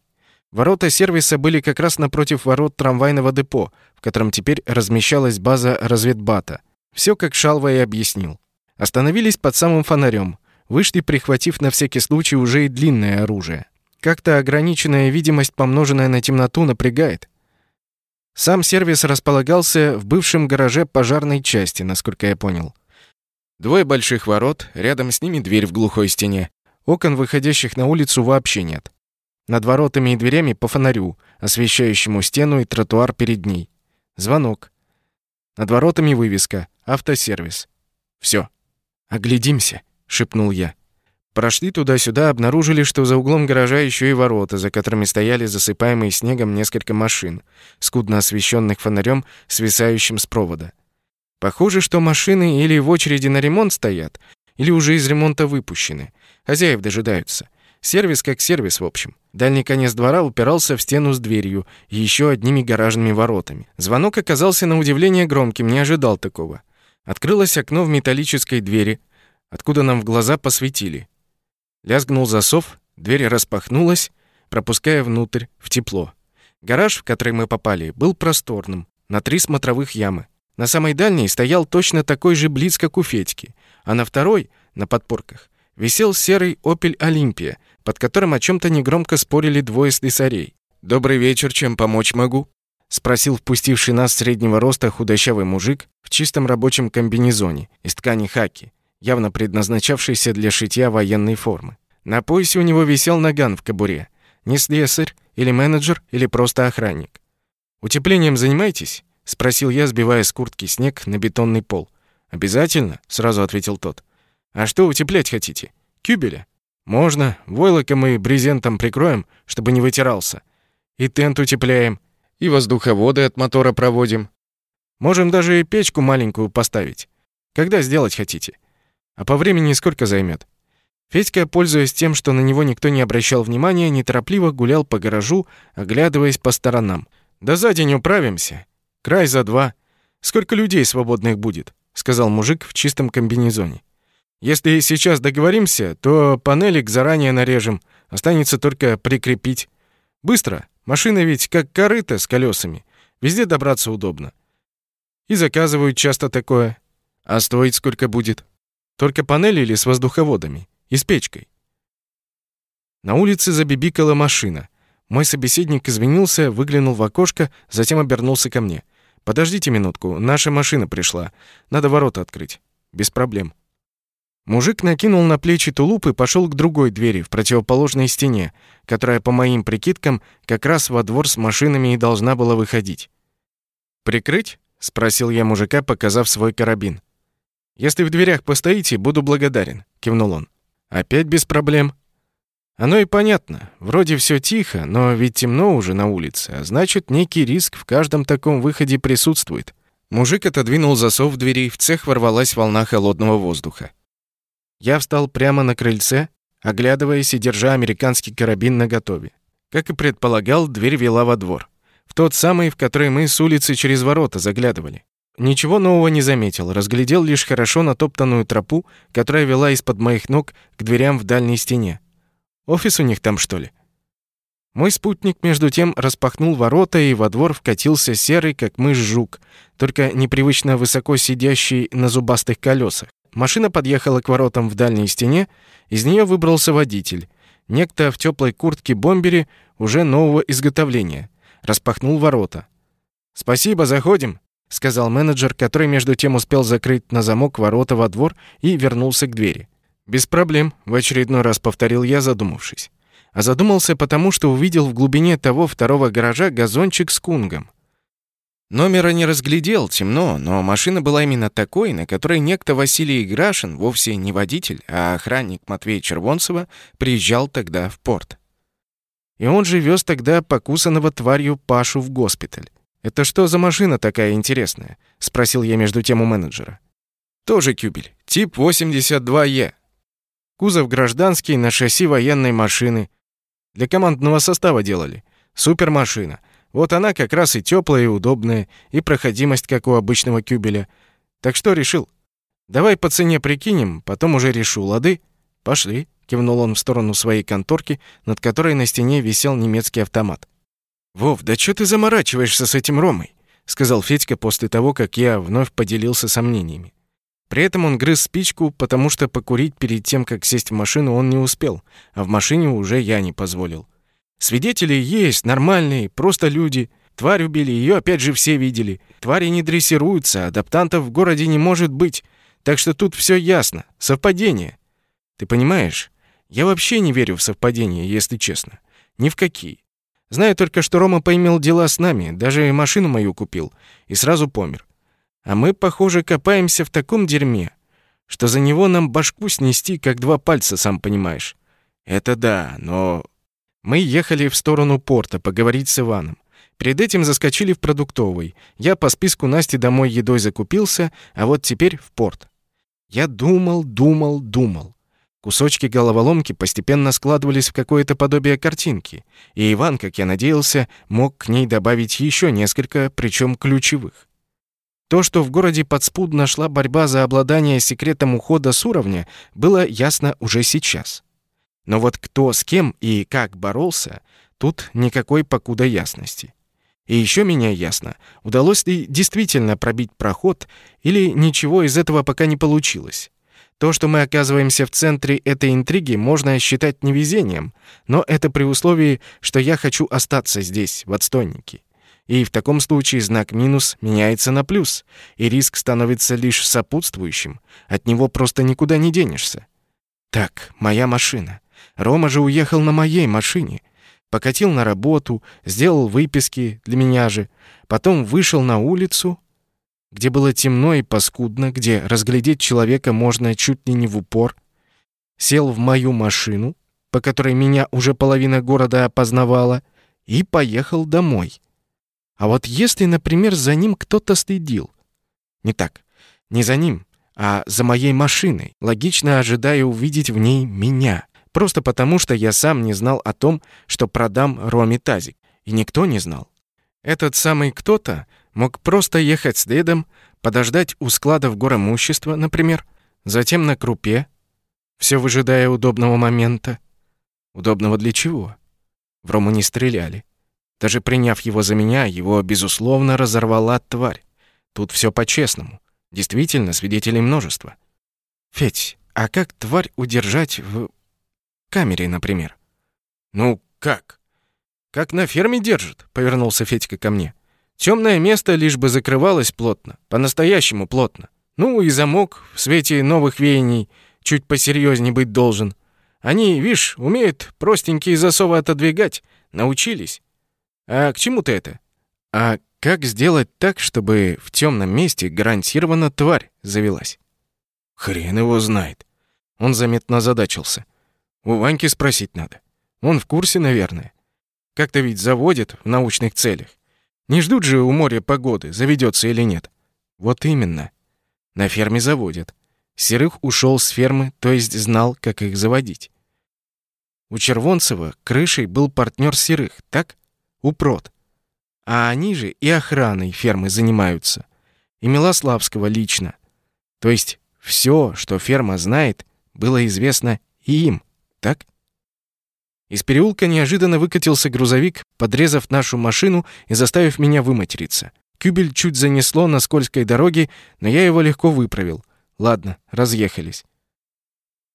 Ворота сервиса были как раз напротив ворот трамвайного депо, в котором теперь размещалась база разведбата. Все как Шалва и объяснил. Остановились под самым фонарем. Вышли, прихватив на всякий случай уже и длинное оружие. Как-то ограниченная видимость, помноженная на темноту, напрягает. Сам сервис располагался в бывшем гараже пожарной части, насколько я понял. Двое больших ворот, рядом с ними дверь в глухой стене. Окон, выходящих на улицу, вообще нет. Над воротами и дверями по фонарю, освещающему стену и тротуар перед ней. Звонок. Над воротами вывеска «Автосервис». Все. Оглядимся шепнул я. Прошли туда-сюда, обнаружили, что за углом гаража еще и ворота, за которыми стояли засыпаемые снегом несколько машин, скудно освещенных фонарем, свисающим с провода. Похоже, что машины или в очереди на ремонт стоят, или уже из ремонта выпущены. Хозяев дожидаются. Сервис как сервис, в общем. Дальний конец двора упирался в стену с дверью и еще одними гаражными воротами. Звонок оказался на удивление громким, не ожидал такого. Открылось окно в металлической двери, откуда нам в глаза посветили. Лязгнул засов, дверь распахнулась, пропуская внутрь, в тепло. Гараж, в который мы попали, был просторным, на три смотровых ямы. На самой дальней стоял точно такой же блиц, как у Федьки, а на второй, на подпорках, висел серый «Опель Олимпия», под которым о чем то негромко спорили двое слесарей. «Добрый вечер, чем помочь могу?» — спросил впустивший нас среднего роста худощавый мужик в чистом рабочем комбинезоне из ткани хаки, явно предназначавшийся для шитья военной формы. На поясе у него висел наган в кобуре. Не слесарь, или менеджер, или просто охранник. «Утеплением занимаетесь?» — спросил я, сбивая с куртки снег на бетонный пол. «Обязательно?» — сразу ответил тот. «А что утеплять хотите? Кюбеля?» «Можно. Войлоком и брезентом прикроем, чтобы не вытирался. И тент утепляем, и воздуховоды от мотора проводим. Можем даже и печку маленькую поставить. Когда сделать хотите? А по времени сколько займет? Федька, пользуясь тем, что на него никто не обращал внимания, неторопливо гулял по гаражу, оглядываясь по сторонам. «Да за день управимся. Край за два. Сколько людей свободных будет?» — сказал мужик в чистом комбинезоне. «Если сейчас договоримся, то панелик заранее нарежем. Останется только прикрепить. Быстро. Машина ведь как корыто с колесами. Везде добраться удобно. И заказывают часто такое. А стоить сколько будет? Только панели или с воздуховодами?» И с печкой. На улице забибикала машина. Мой собеседник извинился, выглянул в окошко, затем обернулся ко мне. «Подождите минутку, наша машина пришла. Надо ворота открыть». «Без проблем». Мужик накинул на плечи тулуп и пошел к другой двери в противоположной стене, которая, по моим прикидкам, как раз во двор с машинами и должна была выходить. «Прикрыть?» — спросил я мужика, показав свой карабин. «Если в дверях постоите, буду благодарен», — кивнул он. Опять без проблем. Оно и понятно. Вроде все тихо, но ведь темно уже на улице, а значит, некий риск в каждом таком выходе присутствует. Мужик отодвинул засов в двери, в цех ворвалась волна холодного воздуха. Я встал прямо на крыльце, оглядываясь и держа американский карабин наготове. Как и предполагал, дверь вела во двор. В тот самый, в который мы с улицы через ворота заглядывали. Ничего нового не заметил, разглядел лишь хорошо натоптанную тропу, которая вела из-под моих ног к дверям в дальней стене. Офис у них там, что ли? Мой спутник, между тем, распахнул ворота, и во двор вкатился серый, как мышь жук, только непривычно высоко сидящий на зубастых колесах. Машина подъехала к воротам в дальней стене, из нее выбрался водитель. Некто в теплой куртке-бомбере уже нового изготовления. Распахнул ворота. «Спасибо, заходим», — сказал менеджер, который между тем успел закрыть на замок ворота во двор и вернулся к двери. «Без проблем», — в очередной раз повторил я, задумавшись. А задумался потому, что увидел в глубине того второго гаража газончик с кунгом. Номера не разглядел, темно, но машина была именно такой, на которой некто Василий Играшин, вовсе не водитель, а охранник Матвея Червонцева, приезжал тогда в порт. И он же вез тогда покусанного тварью Пашу в госпиталь. «Это что за машина такая интересная?» — спросил я между тем у менеджера. «Тоже кюбель. Тип 82Е. Кузов гражданский на шасси военной машины. Для командного состава делали. Супермашина. Вот она как раз и теплая, и удобная, и проходимость, как у обычного кюбеля. Так что решил? Давай по цене прикинем, потом уже решу, лады? Пошли», — кивнул он в сторону своей конторки, над которой на стене висел немецкий автомат. «Вов, да что ты заморачиваешься с этим Ромой?» — сказал Федька после того, как я вновь поделился сомнениями. При этом он грыз спичку, потому что покурить перед тем, как сесть в машину, он не успел, а в машине уже я не позволил. Свидетели есть, нормальные, просто люди. Тварь убили, ее опять же все видели. Твари не дрессируются, адаптантов в городе не может быть. Так что тут все ясно. Совпадение. Ты понимаешь? Я вообще не верю в совпадения, если честно. Ни в какие. Знаю только, что Рома поимел дела с нами, даже машину мою купил, и сразу помер. А мы, похоже, копаемся в таком дерьме, что за него нам башку снести, как два пальца, сам понимаешь. Это да, но... Мы ехали в сторону порта поговорить с Иваном. Перед этим заскочили в продуктовый. Я по списку Насти домой едой закупился, а вот теперь в порт. Я думал, думал, думал. Кусочки головоломки постепенно складывались в какое-то подобие картинки, и Иван, как я надеялся, мог к ней добавить еще несколько, причем ключевых. То, что в городе подспудно шла борьба за обладание секретом ухода с уровня, было ясно уже сейчас. Но вот кто с кем и как боролся, тут никакой покуда ясности. И еще меня ясно, удалось ли действительно пробить проход, или ничего из этого пока не получилось. То, что мы оказываемся в центре этой интриги, можно считать невезением, но это при условии, что я хочу остаться здесь, в отстойнике. И в таком случае знак минус меняется на плюс, и риск становится лишь сопутствующим. От него просто никуда не денешься. Так, моя машина. Рома же уехал на моей машине. Покатил на работу, сделал выписки для меня же, потом вышел на улицу, где было темно и паскудно, где разглядеть человека можно чуть ли не в упор, сел в мою машину, по которой меня уже половина города опознавала, и поехал домой. А вот если, например, за ним кто-то следил? Не так, не за ним, а за моей машиной, логично ожидая увидеть в ней меня. Просто потому, что я сам не знал о том, что продам Роме тазик. И никто не знал. Этот самый кто-то Мог просто ехать следом, подождать у складов горомущества, например, затем на крупе, все выжидая удобного момента. Удобного для чего? В Рому не стреляли. Даже приняв его за меня, его, безусловно, разорвала тварь. Тут все по-честному. Действительно, свидетелей множество. Федь, а как тварь удержать в камере, например? Ну, как? Как на ферме держат, повернулся Федька ко мне. Темное место лишь бы закрывалось плотно, по-настоящему плотно. Ну и замок в свете новых веяний чуть посерьезнее быть должен. Они, видишь, умеют простенькие засовы отодвигать, научились. А к чему ты это? А как сделать так, чтобы в темном месте гарантированно тварь завелась? Хрен его знает. Он заметно озадачился. У Ваньки спросить надо. Он в курсе, наверное. Как-то ведь заводит в научных целях. Не ждут же у моря погоды, заведется или нет. Вот именно. На ферме заводят. Серых ушел с фермы, то есть знал, как их заводить. У Червонцева крышей был партнер Серых, так? Упрод. А они же и охраной фермы занимаются. И Милославского лично. То есть все, что ферма знает, было известно и им, так? Из переулка неожиданно выкатился грузовик, подрезав нашу машину и заставив меня выматериться. Кюбель чуть занесло на скользкой дороге, но я его легко выправил. Ладно, разъехались.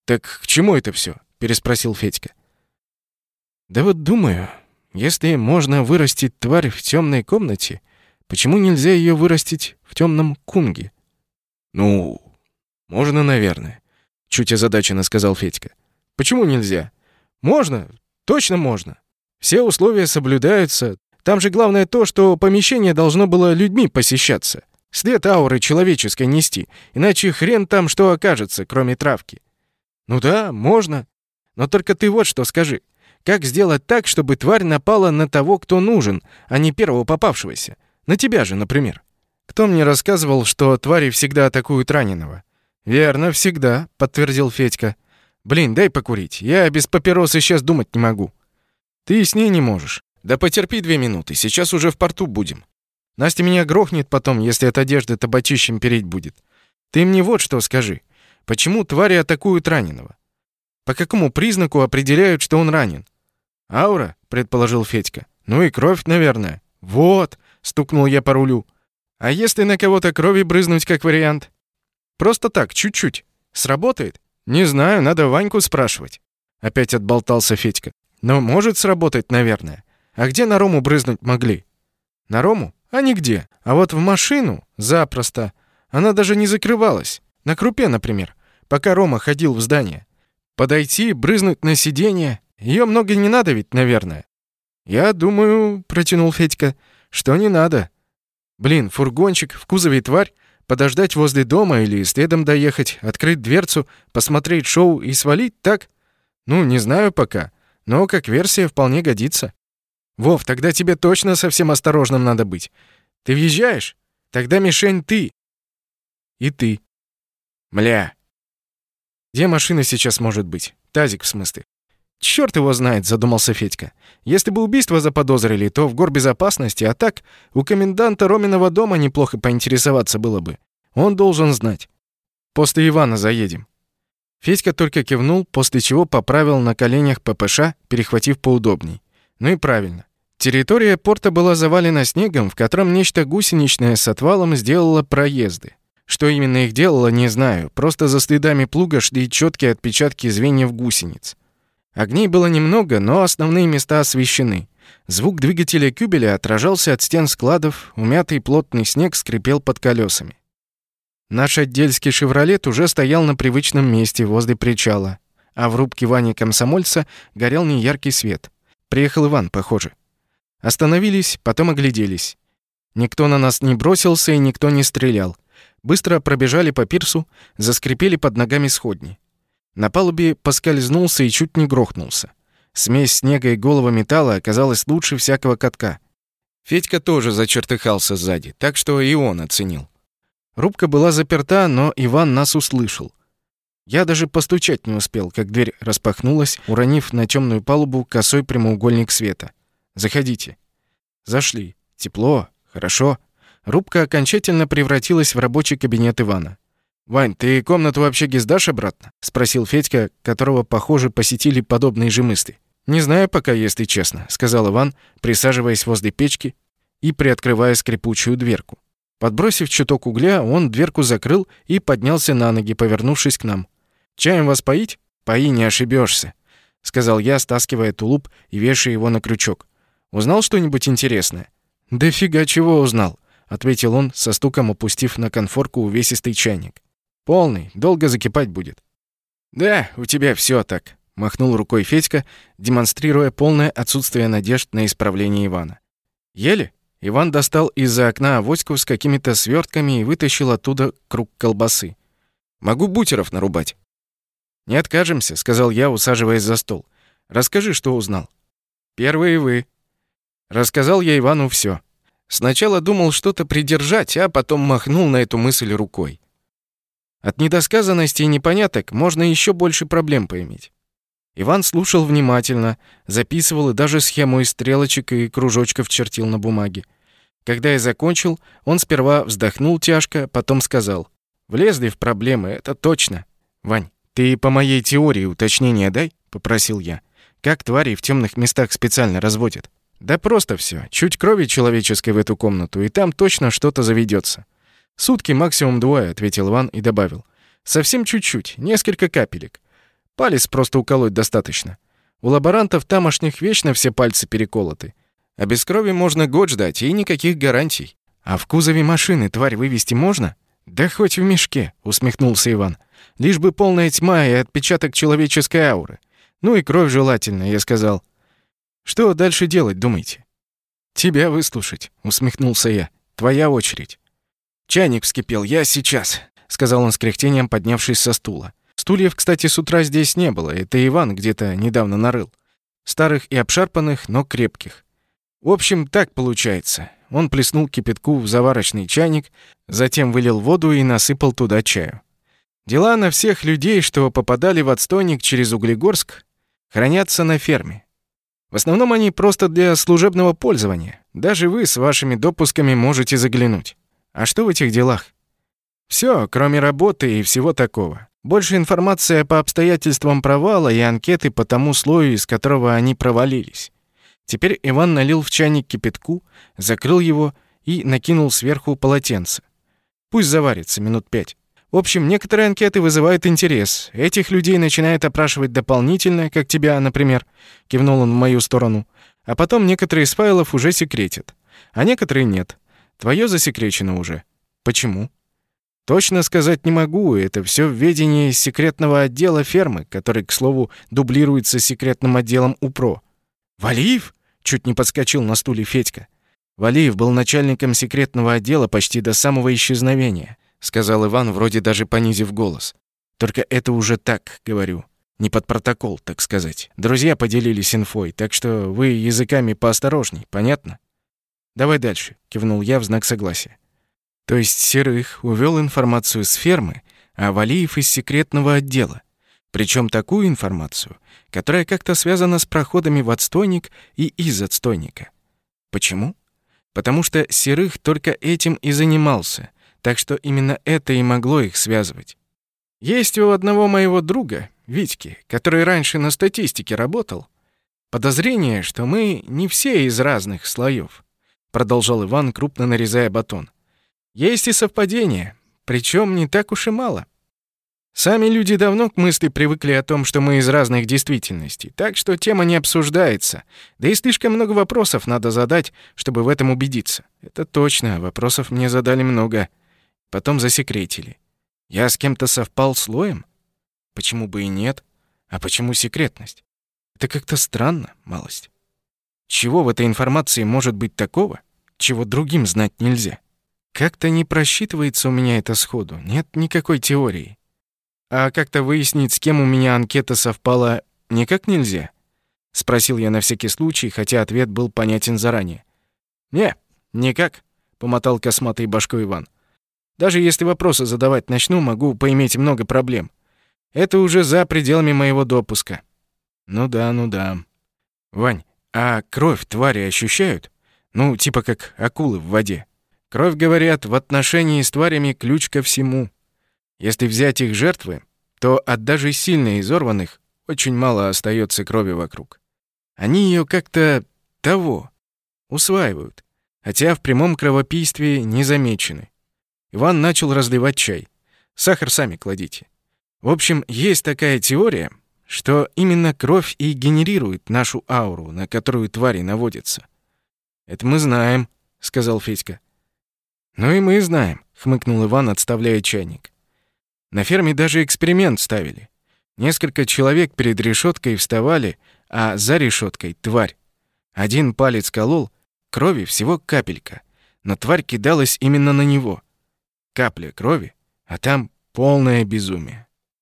«Так к чему это все? переспросил Федька. «Да вот думаю, если можно вырастить тварь в темной комнате, почему нельзя ее вырастить в темном кунге?» «Ну, можно, наверное», — чуть озадаченно сказал Федька. «Почему нельзя?» «Можно, Точно можно. Все условия соблюдаются. Там же главное то, что помещение должно было людьми посещаться. След ауры человеческой нести, иначе хрен там что окажется, кроме травки. Ну да, можно. Но только ты вот что скажи. Как сделать так, чтобы тварь напала на того, кто нужен, а не первого попавшегося? На тебя же, например. Кто мне рассказывал, что твари всегда атакуют раненого? Верно, всегда, подтвердил Федька. Блин, дай покурить. Я без папиросы сейчас думать не могу. Ты с ней не можешь. Да потерпи две минуты, сейчас уже в порту будем. Настя меня грохнет потом, если от одежды табачищем переть будет. Ты мне вот что скажи. Почему твари атакуют раненого? По какому признаку определяют, что он ранен? Аура, предположил Федька. Ну и кровь, наверное. Вот, стукнул я по рулю. А если на кого-то крови брызнуть как вариант? Просто так, чуть-чуть. Сработает? «Не знаю, надо Ваньку спрашивать». Опять отболтался Федька. «Но может сработать, наверное. А где на Рому брызнуть могли?» «На Рому? А нигде. А вот в машину? Запросто. Она даже не закрывалась. На крупе, например. Пока Рома ходил в здание. Подойти, брызнуть на сиденье. Ее много не надо ведь, наверное». «Я думаю», — протянул Федька, — «что не надо. Блин, фургончик, в кузове тварь, Подождать возле дома или следом доехать, открыть дверцу, посмотреть шоу и свалить, так? Ну, не знаю пока, но как версия вполне годится. Вов, тогда тебе точно совсем осторожным надо быть. Ты въезжаешь? Тогда мишень ты. И ты. Мля. Где машина сейчас может быть? Тазик, в смысле. Черт его знает, задумался Федька. Если бы убийство заподозрили, то в горбезопасности, а так у коменданта Роминого дома неплохо поинтересоваться было бы. Он должен знать. После Ивана заедем. Федька только кивнул, после чего поправил на коленях ППШ, перехватив поудобней. Ну и правильно. Территория порта была завалена снегом, в котором нечто гусеничное с отвалом сделало проезды. Что именно их делало, не знаю. Просто за следами плуга шли четкие отпечатки звеньев гусениц. Огней было немного, но основные места освещены. Звук двигателя кюбеля отражался от стен складов, умятый плотный снег скрипел под колесами. Наш отдельский «Шевролет» уже стоял на привычном месте возле причала, а в рубке Вани Комсомольца горел неяркий свет. Приехал Иван, похоже. Остановились, потом огляделись. Никто на нас не бросился и никто не стрелял. Быстро пробежали по пирсу, заскрипели под ногами сходни. На палубе поскользнулся и чуть не грохнулся. Смесь снега и голого металла оказалась лучше всякого катка. Федька тоже зачертыхался сзади, так что и он оценил. Рубка была заперта, но Иван нас услышал. Я даже постучать не успел, как дверь распахнулась, уронив на темную палубу косой прямоугольник света. «Заходите». Зашли. Тепло, хорошо. Рубка окончательно превратилась в рабочий кабинет Ивана. «Вань, ты комнату вообще гиздашь обратно?» — спросил Федька, которого, похоже, посетили подобные же мысли. «Не знаю пока, если честно», — сказал Иван, присаживаясь возле печки и приоткрывая скрипучую дверку. Подбросив чуток угля, он дверку закрыл и поднялся на ноги, повернувшись к нам. «Чаем вас поить?» «Пои, не ошибешься, сказал я, стаскивая тулуп и вешая его на крючок. «Узнал что-нибудь интересное?» «Да фига чего узнал», — ответил он, со стуком опустив на конфорку увесистый чайник. «Полный, долго закипать будет». «Да, у тебя все так», — махнул рукой Федька, демонстрируя полное отсутствие надежд на исправление Ивана. «Ели?» Иван достал из-за окна авоську с какими-то свертками и вытащил оттуда круг колбасы. «Могу бутеров нарубать». «Не откажемся», — сказал я, усаживаясь за стол. «Расскажи, что узнал». «Первые вы». Рассказал я Ивану все. Сначала думал что-то придержать, а потом махнул на эту мысль рукой. От недосказанности и непоняток можно еще больше проблем поиметь. Иван слушал внимательно, записывал и даже схему из стрелочек и кружочков чертил на бумаге. Когда я закончил, он сперва вздохнул тяжко, потом сказал. «Влезли в проблемы, это точно. Вань, ты по моей теории уточнение дай?» — попросил я. «Как твари в темных местах специально разводят?» «Да просто все. Чуть крови человеческой в эту комнату, и там точно что-то заведется. «Сутки максимум двое», — ответил Иван и добавил. «Совсем чуть-чуть, несколько капелек. Палец просто уколоть достаточно. У лаборантов тамошних вечно все пальцы переколоты. А без крови можно год ждать, и никаких гарантий. А в кузове машины тварь вывести можно? Да хоть в мешке, усмехнулся Иван. Лишь бы полная тьма и отпечаток человеческой ауры. Ну и кровь желательно, я сказал. Что дальше делать, думаете? Тебя выслушать, усмехнулся я. Твоя очередь. Чайник вскипел, я сейчас, сказал он с кряхтением, поднявшись со стула. Стульев, кстати, с утра здесь не было, это Иван где-то недавно нарыл. Старых и обшарпанных, но крепких. В общем, так получается. Он плеснул кипятку в заварочный чайник, затем вылил воду и насыпал туда чаю. Дела на всех людей, что попадали в отстойник через Углегорск, хранятся на ферме. В основном они просто для служебного пользования. Даже вы с вашими допусками можете заглянуть. А что в этих делах? Все, кроме работы и всего такого. Больше информации по обстоятельствам провала и анкеты по тому слою, из которого они провалились. Теперь Иван налил в чайник кипятку, закрыл его и накинул сверху полотенце. Пусть заварится минут пять. В общем, некоторые анкеты вызывают интерес. Этих людей начинают опрашивать дополнительно, как тебя, например. Кивнул он в мою сторону. А потом некоторые из файлов уже секретят. А некоторые нет. Твое засекречено уже. Почему? Точно сказать не могу, это все в ведении секретного отдела фермы, который, к слову, дублируется секретным отделом УПРО. «Валиев?» — чуть не подскочил на стуле Федька. «Валиев был начальником секретного отдела почти до самого исчезновения», — сказал Иван, вроде даже понизив голос. «Только это уже так, говорю. Не под протокол, так сказать. Друзья поделились инфой, так что вы языками поосторожней, понятно?» «Давай дальше», — кивнул я в знак согласия. То есть Серых увел информацию с фермы, а Валиев из секретного отдела. Причем такую информацию, которая как-то связана с проходами в отстойник и из отстойника. Почему? Потому что Серых только этим и занимался, так что именно это и могло их связывать. Есть у одного моего друга, Витьки, который раньше на статистике работал, подозрение, что мы не все из разных слоев, продолжал Иван, крупно нарезая батон. Есть и совпадение. Причем не так уж и мало. Сами люди давно к мысли привыкли о том, что мы из разных действительностей, так что тема не обсуждается. Да и слишком много вопросов надо задать, чтобы в этом убедиться. Это точно, вопросов мне задали много. Потом засекретили. Я с кем-то совпал слоем? Почему бы и нет? А почему секретность? Это как-то странно, малость. Чего в этой информации может быть такого, чего другим знать нельзя? Как-то не просчитывается у меня это сходу, нет никакой теории. А как-то выяснить, с кем у меня анкета совпала, никак нельзя? Спросил я на всякий случай, хотя ответ был понятен заранее. «Не, никак», — помотал косматой башкой Иван. «Даже если вопросы задавать начну, могу поиметь много проблем. Это уже за пределами моего допуска». «Ну да, ну да». «Вань, а кровь твари ощущают? Ну, типа как акулы в воде». Кровь, говорят, в отношении с тварями ключ ко всему. Если взять их жертвы, то от даже сильно изорванных очень мало остается крови вокруг. Они ее как-то того усваивают, хотя в прямом кровопийстве не замечены. Иван начал разливать чай. Сахар сами кладите. В общем, есть такая теория, что именно кровь и генерирует нашу ауру, на которую твари наводятся. «Это мы знаем», — сказал Федька. «Ну и мы знаем», — хмыкнул Иван, отставляя чайник. На ферме даже эксперимент ставили. Несколько человек перед решеткой вставали, а за решеткой тварь. Один палец колол, крови всего капелька, но тварь кидалась именно на него. Капля крови, а там полное безумие.